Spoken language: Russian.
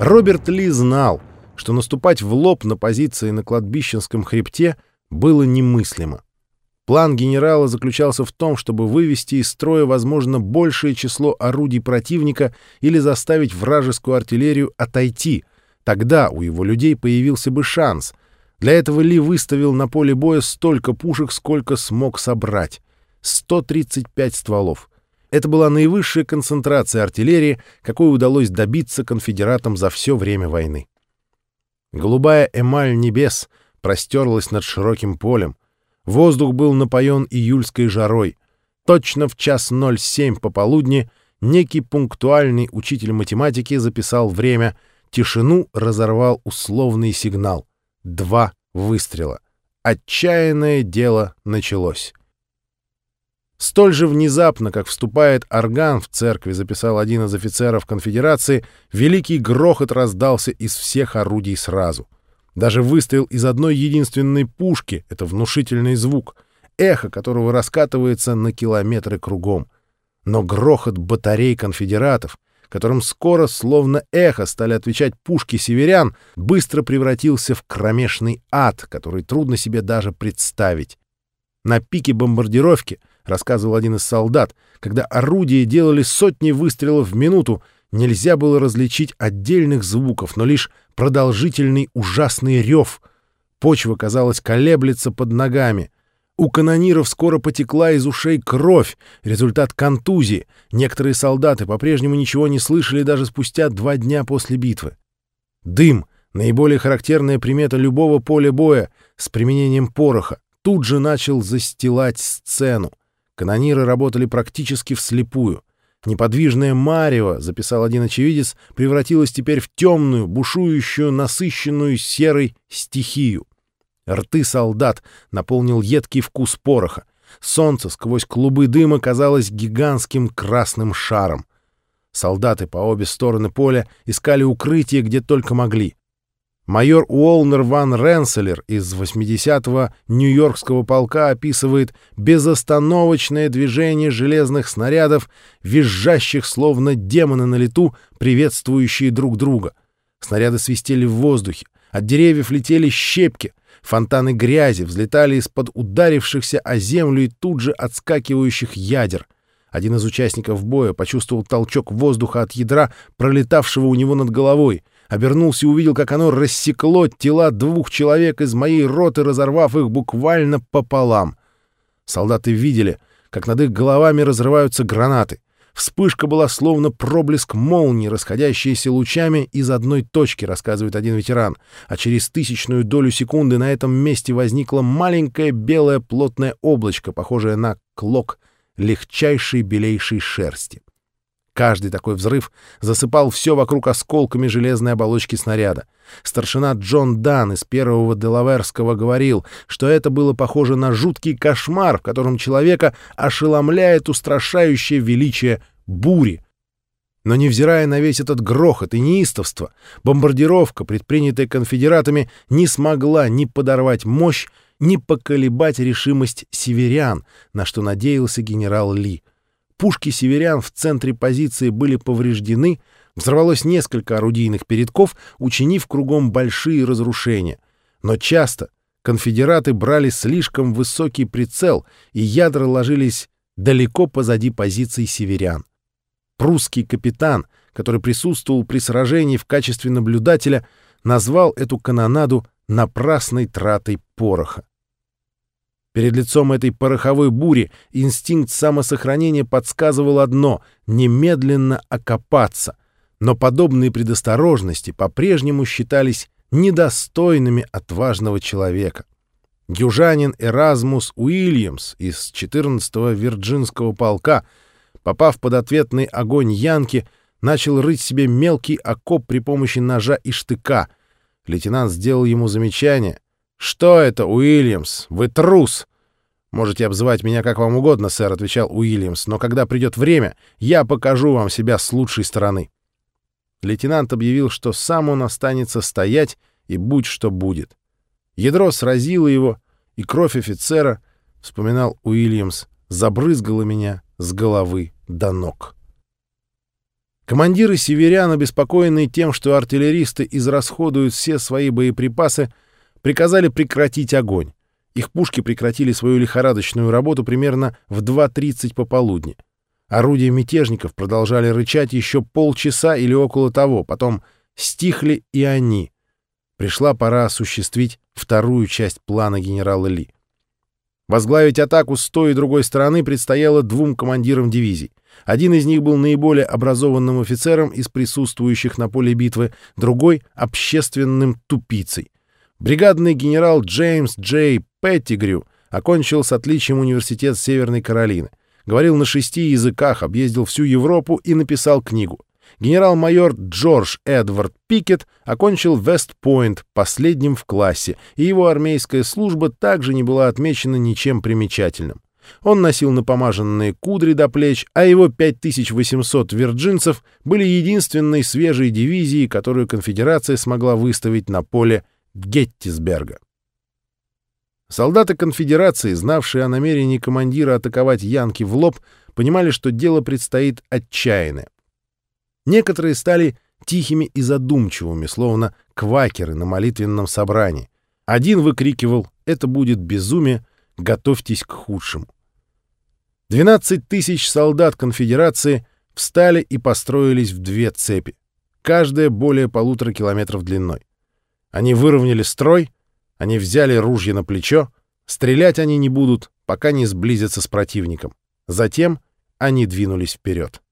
Роберт Ли знал, что наступать в лоб на позиции на кладбищенском хребте было немыслимо. План генерала заключался в том, чтобы вывести из строя, возможно, большее число орудий противника или заставить вражескую артиллерию отойти. Тогда у его людей появился бы шанс. Для этого Ли выставил на поле боя столько пушек, сколько смог собрать. 135 стволов. Это была наивысшая концентрация артиллерии, какой удалось добиться конфедератам за все время войны. Голубая эмаль небес простерлась над широким полем, Воздух был напоен июльской жарой. Точно в час 07 пополудни некий пунктуальный учитель математики записал время. Тишину разорвал условный сигнал. Два выстрела. Отчаянное дело началось. Столь же внезапно, как вступает орган в церкви, записал один из офицеров конфедерации, великий грохот раздался из всех орудий сразу — даже выстрел из одной единственной пушки — это внушительный звук, эхо которого раскатывается на километры кругом. Но грохот батарей конфедератов, которым скоро, словно эхо, стали отвечать пушки северян, быстро превратился в кромешный ад, который трудно себе даже представить. На пике бомбардировки, рассказывал один из солдат, когда орудия делали сотни выстрелов в минуту, нельзя было различить отдельных звуков, но лишь продолжительный ужасный рев. Почва, казалось, колеблется под ногами. У канониров скоро потекла из ушей кровь, результат контузии. Некоторые солдаты по-прежнему ничего не слышали даже спустя два дня после битвы. Дым — наиболее характерная примета любого поля боя с применением пороха — тут же начал застилать сцену. Канониры работали практически вслепую. Неподвижное марево, записал один очевидец, превратилось теперь в темную, бушующую, насыщенную серой стихию. Рты солдат наполнил едкий вкус пороха. Солнце сквозь клубы дыма казалось гигантским красным шаром. Солдаты по обе стороны поля искали укрытие, где только могли. Майор Уолнер ван Ренселер из 80-го Нью-Йоркского полка описывает безостановочное движение железных снарядов, визжащих словно демоны на лету, приветствующие друг друга. Снаряды свистели в воздухе, от деревьев летели щепки, фонтаны грязи взлетали из-под ударившихся о землю и тут же отскакивающих ядер. Один из участников боя почувствовал толчок воздуха от ядра, пролетавшего у него над головой — обернулся и увидел, как оно рассекло тела двух человек из моей роты, разорвав их буквально пополам. Солдаты видели, как над их головами разрываются гранаты. Вспышка была словно проблеск молнии, расходящиеся лучами из одной точки, рассказывает один ветеран, а через тысячную долю секунды на этом месте возникло маленькое белое плотное облачко, похожее на клок легчайшей белейшей шерсти. Каждый такой взрыв засыпал все вокруг осколками железной оболочки снаряда. Старшина Джон Дан из первого Делаверского говорил, что это было похоже на жуткий кошмар, в котором человека ошеломляет устрашающее величие бури. Но невзирая на весь этот грохот и неистовство, бомбардировка, предпринятая конфедератами, не смогла ни подорвать мощь, ни поколебать решимость северян, на что надеялся генерал Ли — Пушки северян в центре позиции были повреждены, взорвалось несколько орудийных передков, учинив кругом большие разрушения. Но часто конфедераты брали слишком высокий прицел, и ядра ложились далеко позади позиций северян. Прусский капитан, который присутствовал при сражении в качестве наблюдателя, назвал эту канонаду напрасной тратой пороха. Перед лицом этой пороховой бури инстинкт самосохранения подсказывал одно — немедленно окопаться. Но подобные предосторожности по-прежнему считались недостойными отважного человека. Южанин Эразмус Уильямс из 14-го Вирджинского полка, попав под ответный огонь Янки, начал рыть себе мелкий окоп при помощи ножа и штыка. Лейтенант сделал ему замечание. «Что это, Уильямс? Вы трус!» «Можете обзывать меня как вам угодно, сэр», — отвечал Уильямс, «но когда придет время, я покажу вам себя с лучшей стороны». Лейтенант объявил, что сам он останется стоять, и будь что будет. Ядро сразило его, и кровь офицера, — вспоминал Уильямс, — забрызгала меня с головы до ног. Командиры северян, обеспокоенные тем, что артиллеристы израсходуют все свои боеприпасы, приказали прекратить огонь. Их пушки прекратили свою лихорадочную работу примерно в 2.30 пополудни. Орудия мятежников продолжали рычать еще полчаса или около того, потом стихли и они. Пришла пора осуществить вторую часть плана генерала Ли. Возглавить атаку с той и другой стороны предстояло двум командирам дивизий. Один из них был наиболее образованным офицером из присутствующих на поле битвы, другой — общественным тупицей. Бригадный генерал Джеймс Джей Петтигрю окончил с отличием университет Северной Каролины. Говорил на шести языках, объездил всю Европу и написал книгу. Генерал-майор Джордж Эдвард Пикет окончил Вест-Пойнт последним в классе, и его армейская служба также не была отмечена ничем примечательным. Он носил напомаженные кудри до плеч, а его 5800 вирджинцев были единственной свежей дивизией, которую конфедерация смогла выставить на поле Геттисберга. Солдаты конфедерации, знавшие о намерении командира атаковать Янки в лоб, понимали, что дело предстоит отчаянное. Некоторые стали тихими и задумчивыми, словно квакеры на молитвенном собрании. Один выкрикивал «Это будет безумие, готовьтесь к худшему». 12 тысяч солдат конфедерации встали и построились в две цепи, каждая более полутора километров длиной. Они выровняли строй, они взяли ружья на плечо, стрелять они не будут, пока не сблизятся с противником. Затем они двинулись вперед.